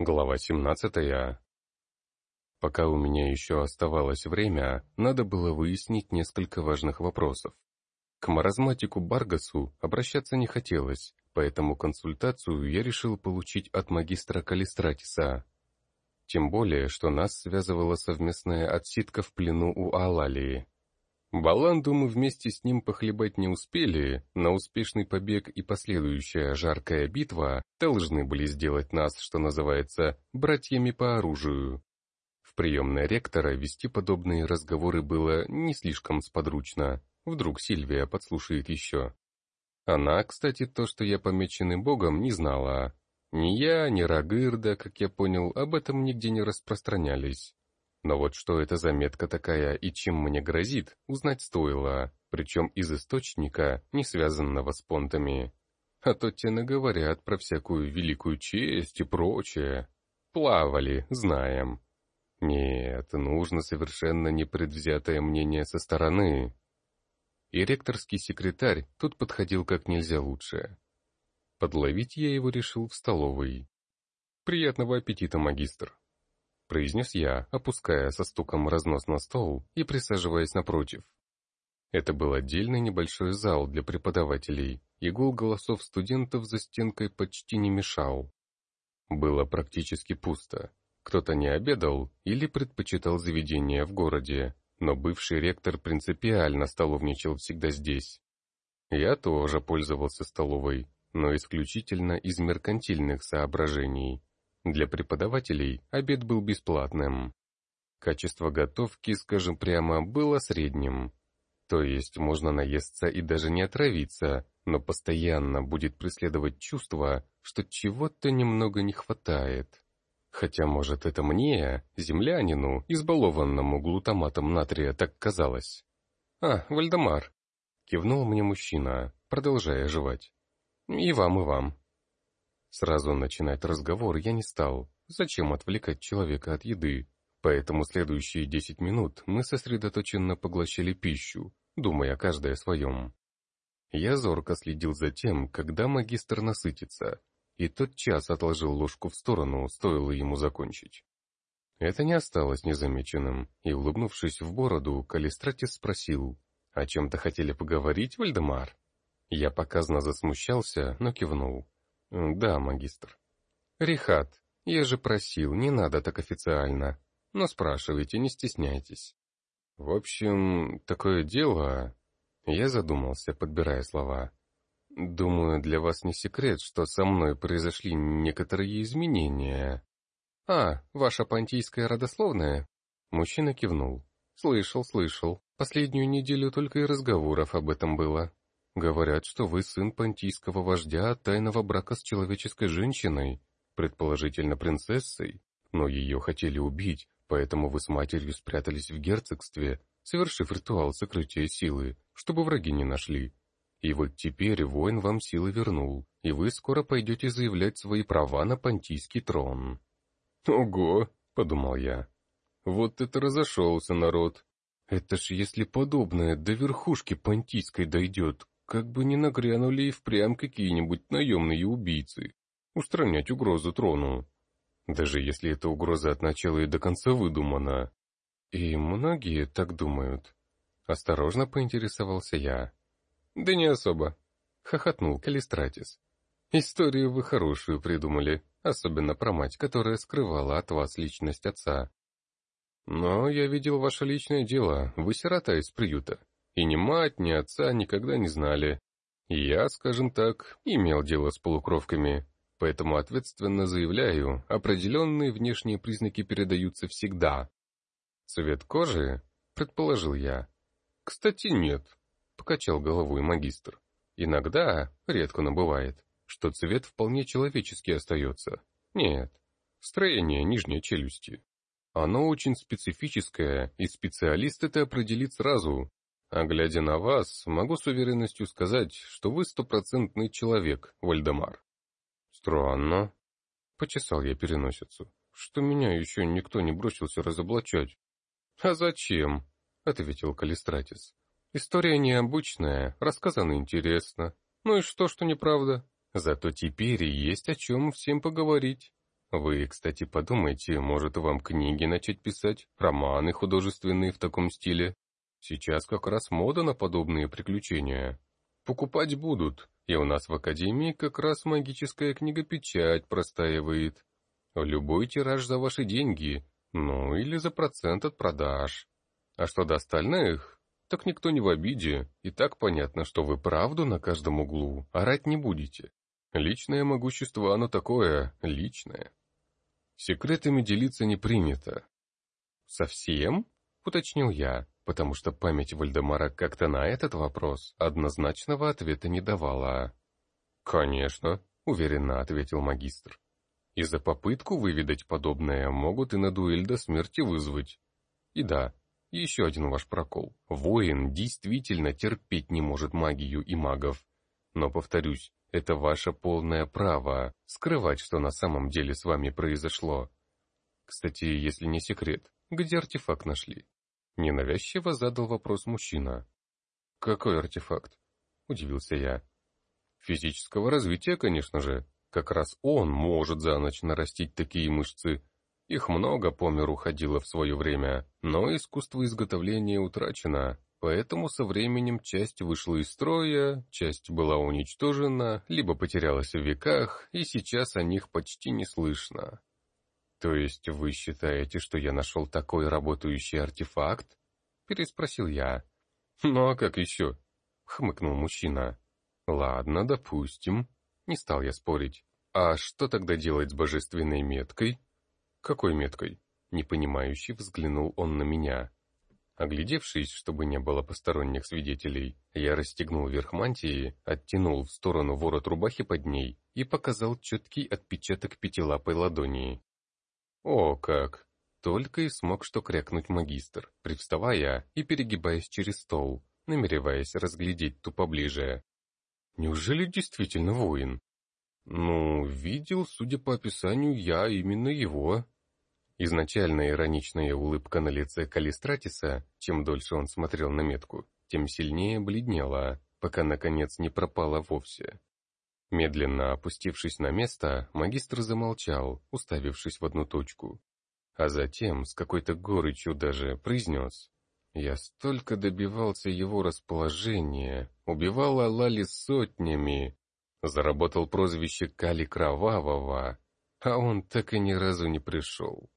Глава 17. Пока у меня еще оставалось время, надо было выяснить несколько важных вопросов. К маразматику Баргасу обращаться не хотелось, поэтому консультацию я решил получить от магистра Калистратиса. Тем более, что нас связывала совместная отсидка в плену у Алалии. Баланду мы вместе с ним похлебать не успели, но успешный побег и последующая жаркая битва должны были сделать нас, что называется, братьями по оружию. В приемной ректора вести подобные разговоры было не слишком сподручно, вдруг Сильвия подслушает еще. Она, кстати, то, что я помеченный богом, не знала. Ни я, ни Рагырда, как я понял, об этом нигде не распространялись. Но вот что это за метка такая и чем мне грозит, узнать стоило, причем из источника, не связанного с понтами. А то те наговорят про всякую великую честь и прочее. Плавали, знаем. Нет, нужно совершенно непредвзятое мнение со стороны. И ректорский секретарь тут подходил как нельзя лучше. Подловить я его решил в столовой. Приятного аппетита, магистр произнес я, опуская со стуком разнос на стол и присаживаясь напротив. Это был отдельный небольшой зал для преподавателей, и гул голосов студентов за стенкой почти не мешал. Было практически пусто. Кто-то не обедал или предпочитал заведение в городе, но бывший ректор принципиально столовничал всегда здесь. Я тоже пользовался столовой, но исключительно из меркантильных соображений. Для преподавателей обед был бесплатным. Качество готовки, скажем прямо, было средним. То есть можно наесться и даже не отравиться, но постоянно будет преследовать чувство, что чего-то немного не хватает. Хотя, может, это мне, землянину, избалованному глутаматом натрия, так казалось. «А, Вальдемар!» — кивнул мне мужчина, продолжая жевать. «И вам, и вам. Сразу начинать разговор я не стал. Зачем отвлекать человека от еды? Поэтому следующие десять минут мы сосредоточенно поглощали пищу, думая каждое о своем. Я зорко следил за тем, когда магистр насытится, и тот час отложил ложку в сторону, стоило ему закончить. Это не осталось незамеченным, и, улыбнувшись в бороду, Калистратис спросил, «О чем-то хотели поговорить, Вальдемар?» Я показно засмущался, но кивнул. «Да, магистр». «Рихат, я же просил, не надо так официально. Но спрашивайте, не стесняйтесь». «В общем, такое дело...» Я задумался, подбирая слова. «Думаю, для вас не секрет, что со мной произошли некоторые изменения». «А, ваша понтийская родословная?» Мужчина кивнул. «Слышал, слышал. Последнюю неделю только и разговоров об этом было. Говорят, что вы сын понтийского вождя от тайного брака с человеческой женщиной, предположительно принцессой, но ее хотели убить, поэтому вы с матерью спрятались в герцогстве, совершив ритуал сокрытия силы, чтобы враги не нашли. И вот теперь воин вам силы вернул, и вы скоро пойдете заявлять свои права на понтийский трон. «Ого!» — подумал я. «Вот это разошелся народ! Это ж если подобное до верхушки понтийской дойдет, как бы не нагрянули и впрямь какие-нибудь наемные убийцы. Устранять угрозу трону. Даже если эта угроза от начала и до конца выдумана. И многие так думают. Осторожно поинтересовался я. Да не особо. Хохотнул Калистратис. Историю вы хорошую придумали, особенно про мать, которая скрывала от вас личность отца. Но я видел ваше личное дело, вы сирота из приюта. И ни мать, ни отца никогда не знали. Я, скажем так, имел дело с полукровками, поэтому ответственно заявляю, определенные внешние признаки передаются всегда. Цвет кожи? Предположил я. Кстати, нет, покачал головой магистр. Иногда, редко, но бывает, что цвет вполне человеческий остается. Нет, строение нижней челюсти. Оно очень специфическое, и специалист это определит сразу, а глядя на вас, могу с уверенностью сказать, что вы стопроцентный человек, Вальдемар. Странно. Почесал я переносицу, что меня еще никто не бросился разоблачать. А зачем? Ответил Калистратис. История необычная, рассказана интересно. Ну и что, что неправда? Зато теперь есть о чем всем поговорить. Вы, кстати, подумайте, может вам книги начать писать, романы художественные в таком стиле? Сейчас как раз мода на подобные приключения. Покупать будут, и у нас в Академии как раз магическая книгопечать простаивает. Любой тираж за ваши деньги, ну или за процент от продаж. А что до остальных, так никто не в обиде, и так понятно, что вы правду на каждом углу орать не будете. Личное могущество оно такое, личное. Секретами делиться не принято. «Совсем?» — уточнил я, потому что память Вальдемара как-то на этот вопрос однозначного ответа не давала. «Конечно», — уверенно ответил магистр. «И за попытку выведать подобное могут и на дуэль до смерти вызвать. И да, еще один ваш прокол. Воин действительно терпеть не может магию и магов. Но, повторюсь, это ваше полное право скрывать, что на самом деле с вами произошло. Кстати, если не секрет, где артефакт нашли? Ненавязчиво задал вопрос мужчина. Какой артефакт? Удивился я. Физического развития, конечно же. Как раз он может за ночь нарастить такие мышцы. Их много по миру ходило в свое время, но искусство изготовления утрачено, Поэтому со временем часть вышла из строя, часть была уничтожена, либо потерялась в веках, и сейчас о них почти не слышно. То есть вы считаете, что я нашел такой работающий артефакт? Переспросил я. Ну а как еще? Хмыкнул мужчина. Ладно, допустим. Не стал я спорить. А что тогда делать с божественной меткой? Какой меткой? Непонимающе взглянул он на меня. Оглядевшись, чтобы не было посторонних свидетелей, я расстегнул верх мантии, оттянул в сторону ворот рубахи под ней и показал четкий отпечаток пятилапой ладони. «О, как!» Только и смог что крякнуть магистр, привставая и перегибаясь через стол, намереваясь разглядеть ту поближе. «Неужели действительно воин?» «Ну, видел, судя по описанию, я именно его», Изначально ироничная улыбка на лице Калистратиса, чем дольше он смотрел на метку, тем сильнее бледнела, пока наконец не пропала вовсе. Медленно опустившись на место, магистр замолчал, уставившись в одну точку. А затем, с какой-то горечью даже, произнес. «Я столько добивался его расположения, убивал Алали сотнями, заработал прозвище Кали Кровавого, а он так и ни разу не пришел.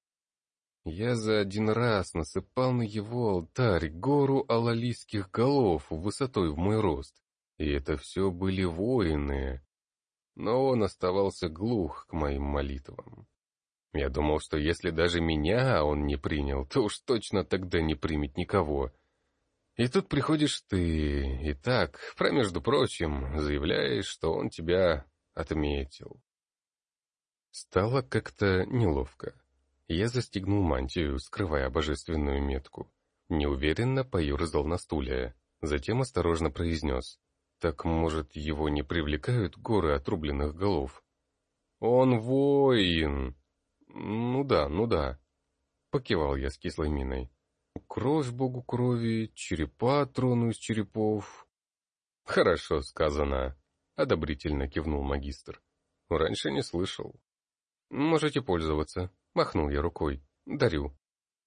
Я за один раз насыпал на его алтарь гору алалийских голов высотой в мой рост, и это все были воины. Но он оставался глух к моим молитвам. Я думал, что если даже меня он не принял, то уж точно тогда не примет никого. И тут приходишь ты, и так, про между прочим, заявляешь, что он тебя отметил. Стало как-то неловко. Я застегнул мантию, скрывая божественную метку. Неуверенно поюрзал на стуле. Затем осторожно произнес. «Так, может, его не привлекают горы отрубленных голов?» «Он воин!» «Ну да, ну да», — покивал я с кислой миной. «Кровь богу крови, черепа трону из черепов». «Хорошо сказано», — одобрительно кивнул магистр. «Раньше не слышал». «Можете пользоваться», Махнул я рукой. «Дарю».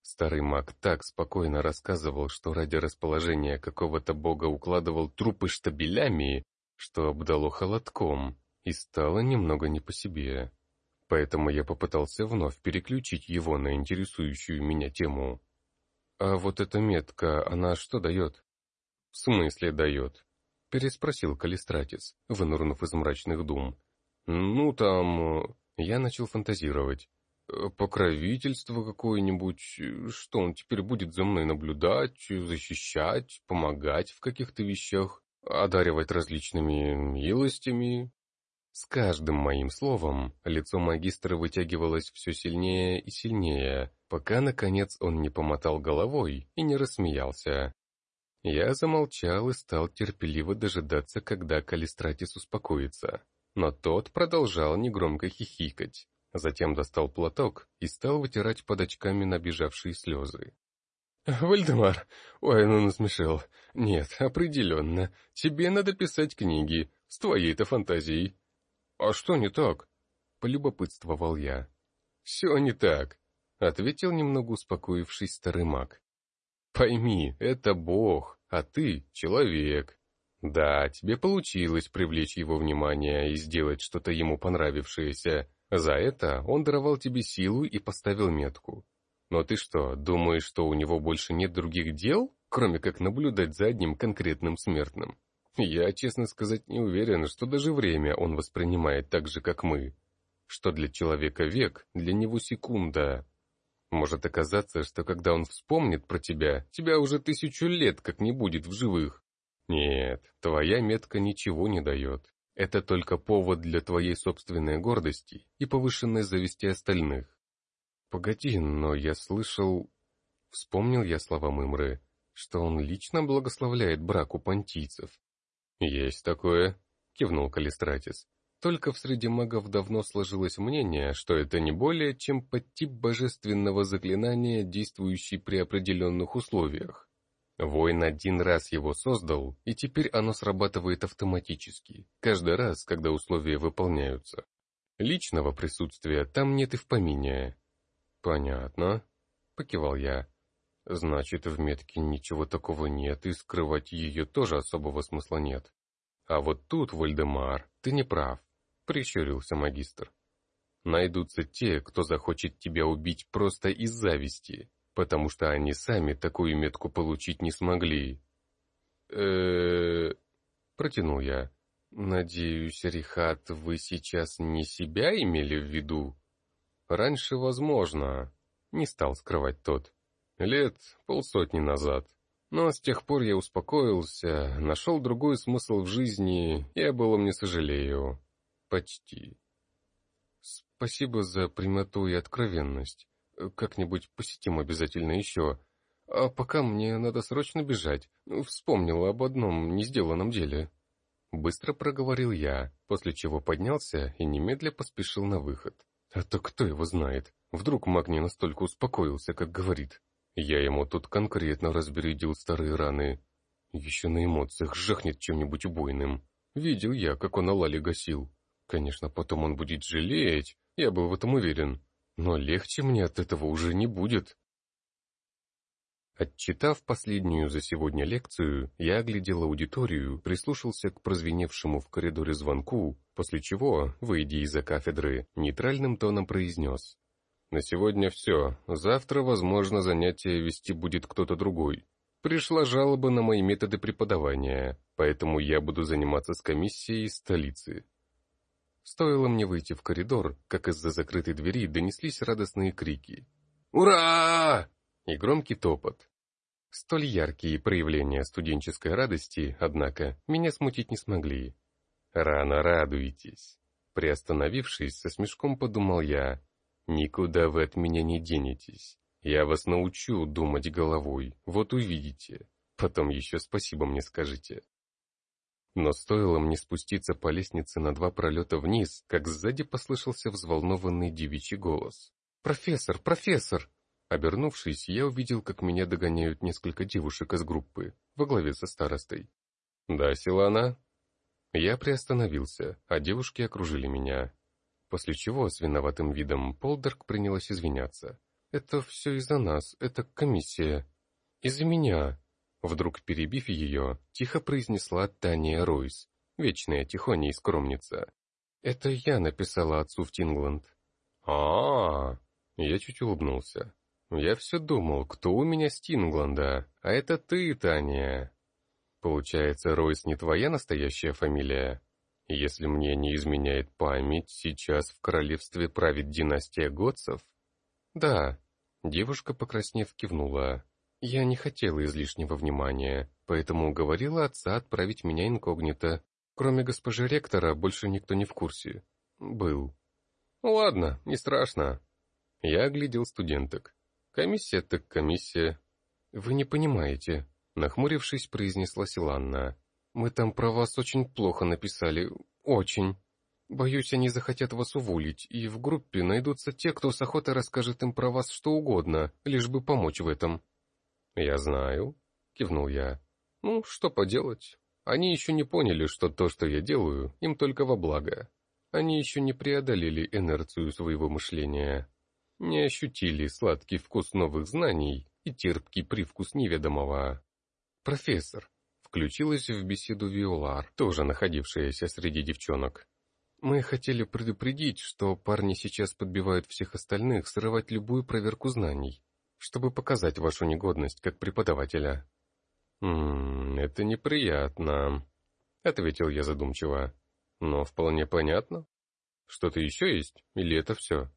Старый маг так спокойно рассказывал, что ради расположения какого-то бога укладывал трупы штабелями, что обдало холодком, и стало немного не по себе. Поэтому я попытался вновь переключить его на интересующую меня тему. «А вот эта метка, она что дает?» «В смысле дает?» — переспросил Калистратис, вынурнув из мрачных дум. «Ну, там...» Я начал фантазировать. Э, покровительство какое-нибудь, э, что он теперь будет за мной наблюдать, защищать, помогать в каких-то вещах, одаривать различными милостями. С каждым моим словом лицо магистра вытягивалось все сильнее и сильнее, пока, наконец, он не помотал головой и не рассмеялся. Я замолчал и стал терпеливо дожидаться, когда Калистратис успокоится. Но тот продолжал негромко хихикать. Затем достал платок и стал вытирать под очками набежавшие слезы. «Вальдемар, ой, ну насмешил. Нет, определенно, тебе надо писать книги, с твоей-то фантазией». «А что не так?» — полюбопытствовал я. «Все не так», — ответил немного успокоившись старый маг. «Пойми, это Бог, а ты — человек. Да, тебе получилось привлечь его внимание и сделать что-то ему понравившееся. За это он даровал тебе силу и поставил метку. Но ты что, думаешь, что у него больше нет других дел, кроме как наблюдать за одним конкретным смертным? Я, честно сказать, не уверен, что даже время он воспринимает так же, как мы. Что для человека век, для него секунда. Может оказаться, что когда он вспомнит про тебя, тебя уже тысячу лет как не будет в живых. Нет, твоя метка ничего не дает. Это только повод для твоей собственной гордости и повышенной зависти остальных. Погоди, но я слышал... Вспомнил я слова Мымры, что он лично благословляет брак у понтийцев. «Есть такое», — кивнул Калистратис. Только в среди магов давно сложилось мнение, что это не более чем подтип божественного заклинания, действующий при определенных условиях. Воин один раз его создал, и теперь оно срабатывает автоматически, каждый раз, когда условия выполняются. Личного присутствия там нет и в помине. «Понятно», — покивал я. Значит, в метке ничего такого нет, и скрывать ее тоже особого смысла нет. А вот тут, Вальдемар, ты не прав, прищурился магистр. Найдутся те, кто захочет тебя убить просто из зависти, потому что они сами такую метку получить не смогли. э протянул я. «Надеюсь, Рихат, вы сейчас не себя имели в виду?» «Раньше возможно», — не стал скрывать тот. Лет полсотни назад. Но с тех пор я успокоился, нашел другой смысл в жизни и об этом не сожалею. Почти. Спасибо за прямоту и откровенность. Как-нибудь посетим обязательно еще. А пока мне надо срочно бежать. Вспомнил об одном не сделанном деле. Быстро проговорил я, после чего поднялся и немедля поспешил на выход. А то кто его знает? Вдруг маг не настолько успокоился, как говорит. Я ему тут конкретно разбередил старые раны. Еще на эмоциях жахнет чем-нибудь убойным. Видел я, как он Алали гасил. Конечно, потом он будет жалеть, я был в этом уверен. Но легче мне от этого уже не будет. Отчитав последнюю за сегодня лекцию, я оглядел аудиторию, прислушался к прозвеневшему в коридоре звонку, после чего, выйдя из-за кафедры, нейтральным тоном произнес. На сегодня все. Завтра, возможно, занятие вести будет кто-то другой. Пришла жалоба на мои методы преподавания, поэтому я буду заниматься с комиссией столицы. Стоило мне выйти в коридор, как из-за закрытой двери донеслись радостные крики. «Ура!» и громкий топот. Столь яркие проявления студенческой радости, однако, меня смутить не смогли. «Рано радуетесь!» Приостановившись, со смешком подумал я, Никуда вы от меня не денетесь. Я вас научу думать головой, вот увидите. Потом еще спасибо мне скажите. Но стоило мне спуститься по лестнице на два пролета вниз, как сзади послышался взволнованный девичий голос. «Профессор! Профессор!» Обернувшись, я увидел, как меня догоняют несколько девушек из группы, во главе со старостой. «Да, Силана?» Я приостановился, а девушки окружили меня после чего с виноватым видом Полдерг принялась извиняться. «Это все из-за нас, это комиссия. Из-за меня!» Вдруг перебив ее, тихо произнесла Таня Ройс, вечная тихоня и скромница. «Это я написала отцу в Тингланд». А, -а, а Я чуть улыбнулся. «Я все думал, кто у меня с Тингланда, а это ты, Таня». «Получается, Ройс не твоя настоящая фамилия?» Если мне не изменяет память, сейчас в королевстве правит династия Готцев? Да. Девушка, покраснев, кивнула. Я не хотела излишнего внимания, поэтому уговорила отца отправить меня инкогнито. Кроме госпожи ректора, больше никто не в курсе. Был. Ладно, не страшно. Я оглядел студенток. Комиссия так комиссия. Вы не понимаете, нахмурившись, произнесла Силанна. Мы там про вас очень плохо написали. Очень. Боюсь, они захотят вас уволить, и в группе найдутся те, кто с охотой расскажет им про вас что угодно, лишь бы помочь в этом». «Я знаю», — кивнул я. «Ну, что поделать. Они еще не поняли, что то, что я делаю, им только во благо. Они еще не преодолели инерцию своего мышления. не ощутили сладкий вкус новых знаний и терпкий привкус неведомого. «Профессор», — включилась в беседу Виолар, тоже находившаяся среди девчонок. «Мы хотели предупредить, что парни сейчас подбивают всех остальных срывать любую проверку знаний, чтобы показать вашу негодность как преподавателя». «Ммм, это неприятно», — ответил я задумчиво. «Но вполне понятно. Что-то еще есть? Или это все?»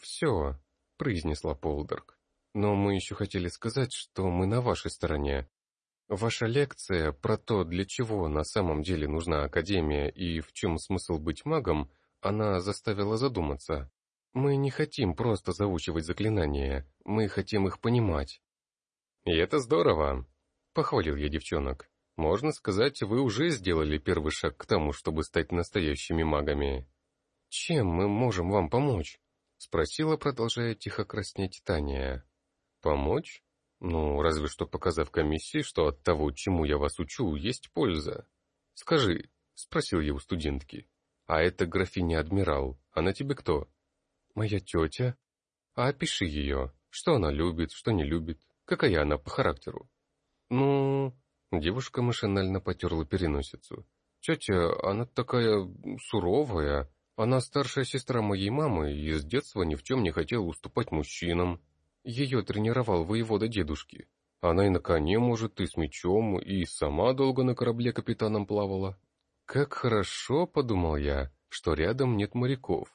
«Все», — произнесла Полдерг. «Но мы еще хотели сказать, что мы на вашей стороне. Ваша лекция про то, для чего на самом деле нужна Академия и в чем смысл быть магом, она заставила задуматься. Мы не хотим просто заучивать заклинания, мы хотим их понимать». «И это здорово», — похвалил я девчонок. «Можно сказать, вы уже сделали первый шаг к тому, чтобы стать настоящими магами». «Чем мы можем вам помочь?» — спросила, продолжая тихо краснеть Таня. «Помочь? Ну, разве что показав комиссии, что от того, чему я вас учу, есть польза. Скажи, — спросил я у студентки, — а это графиня-адмирал, она тебе кто?» «Моя тетя. А опиши ее. Что она любит, что не любит, какая она по характеру?» «Ну...» — девушка машинально потерла переносицу. «Тетя, она такая суровая, она старшая сестра моей мамы и с детства ни в чем не хотела уступать мужчинам. Ее тренировал воевода дедушки. Она и на коне может, и с мечом, и сама долго на корабле капитаном плавала. Как хорошо, подумал я, что рядом нет моряков.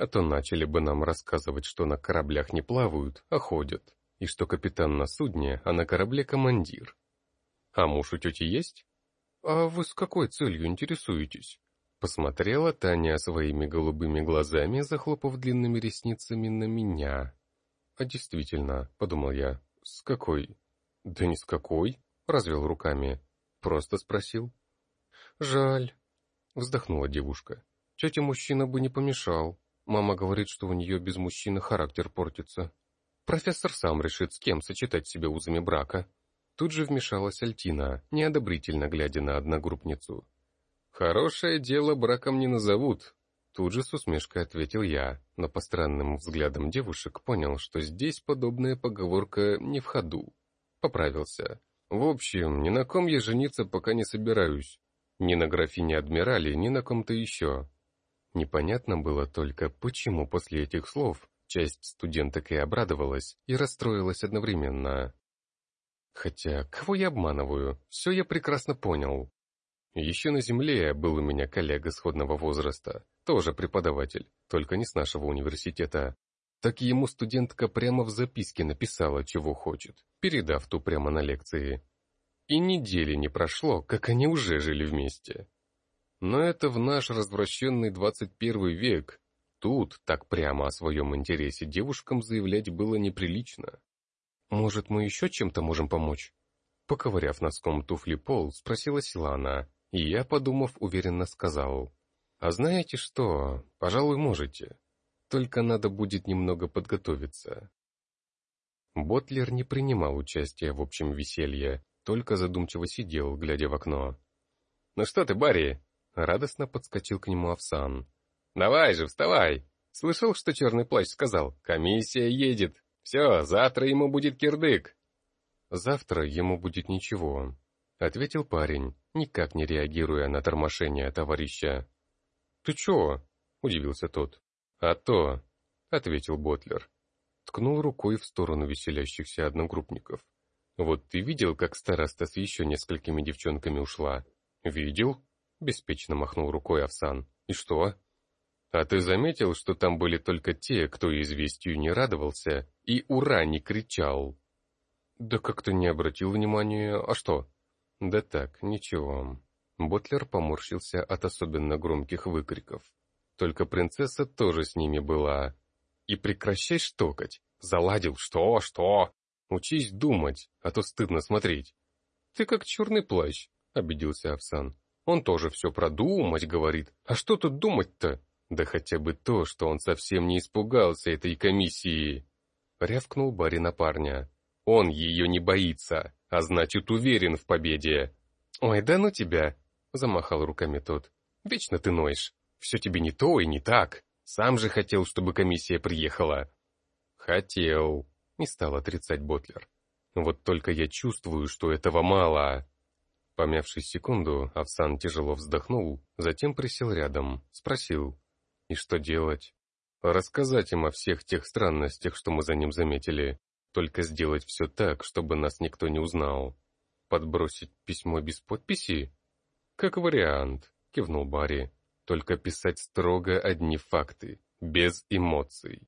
А то начали бы нам рассказывать, что на кораблях не плавают, а ходят, и что капитан на судне, а на корабле командир. А муж у тети есть? А вы с какой целью интересуетесь? Посмотрела Таня своими голубыми глазами, захлопав длинными ресницами на меня. «А действительно», — подумал я, — «с какой?» «Да ни с какой», — развел руками. «Просто спросил». «Жаль», — вздохнула девушка. «Тете мужчина бы не помешал. Мама говорит, что у нее без мужчины характер портится. Профессор сам решит, с кем сочетать себя узами брака». Тут же вмешалась Альтина, неодобрительно глядя на одногруппницу. «Хорошее дело браком не назовут», — тут же с усмешкой ответил я, но по странным взглядам девушек понял, что здесь подобная поговорка не в ходу. Поправился. «В общем, ни на ком я жениться пока не собираюсь. Ни на графине-адмирале, ни на ком-то еще». Непонятно было только, почему после этих слов часть студенток и обрадовалась, и расстроилась одновременно. Хотя, кого я обманываю, все я прекрасно понял. Еще на земле был у меня коллега сходного возраста, тоже преподаватель, только не с нашего университета. Так ему студентка прямо в записке написала, чего хочет, передав ту прямо на лекции. И недели не прошло, как они уже жили вместе. Но это в наш развращенный 21 век. Тут так прямо о своем интересе девушкам заявлять было неприлично. «Может, мы еще чем-то можем помочь?» Поковыряв носком туфли пол, спросила Силана, и я, подумав, уверенно сказал, «А знаете что, пожалуй, можете. Только надо будет немного подготовиться». Ботлер не принимал участия в общем веселье, только задумчиво сидел, глядя в окно. «Ну что ты, Барри?» — радостно подскочил к нему Овсан. «Давай же, вставай! Слышал, что черный плащ сказал? Комиссия едет. Все, завтра ему будет кирдык». «Завтра ему будет ничего», — ответил парень, никак не реагируя на тормошение товарища. «Ты чё?» — удивился тот. «А то», — ответил Ботлер. Ткнул рукой в сторону веселящихся одногруппников. «Вот ты видел, как староста с еще несколькими девчонками ушла?» «Видел?» — беспечно махнул рукой Овсан. «И что?» «А ты заметил, что там были только те, кто известию не радовался и «Ура!» не кричал?» «Да как-то не обратил внимания. А что?» Да так, ничего. Ботлер поморщился от особенно громких выкриков. Только принцесса тоже с ними была. И прекращай штокать. Заладил, что, что? Учись думать, а то стыдно смотреть. Ты как черный плащ, обиделся Овсан. Он тоже все продумать говорит. А что тут думать-то? Да хотя бы то, что он совсем не испугался этой комиссии. Рявкнул Барри на парня. Он ее не боится а значит уверен в победе. «Ой, да ну тебя!» — замахал руками тот. «Вечно ты ноешь. Все тебе не то и не так. Сам же хотел, чтобы комиссия приехала». Хотел, не стал отрицать Ботлер. Вот только я чувствую, что этого мало. Помявшись секунду, Овсан тяжело вздохнул, затем присел рядом, спросил. И что делать? Рассказать им о всех тех странностях, что мы за ним заметили. Только сделать все так, чтобы нас никто не узнал. Подбросить письмо без подписи? Как вариант, кивнул Барри. Только писать строго одни факты, без эмоций.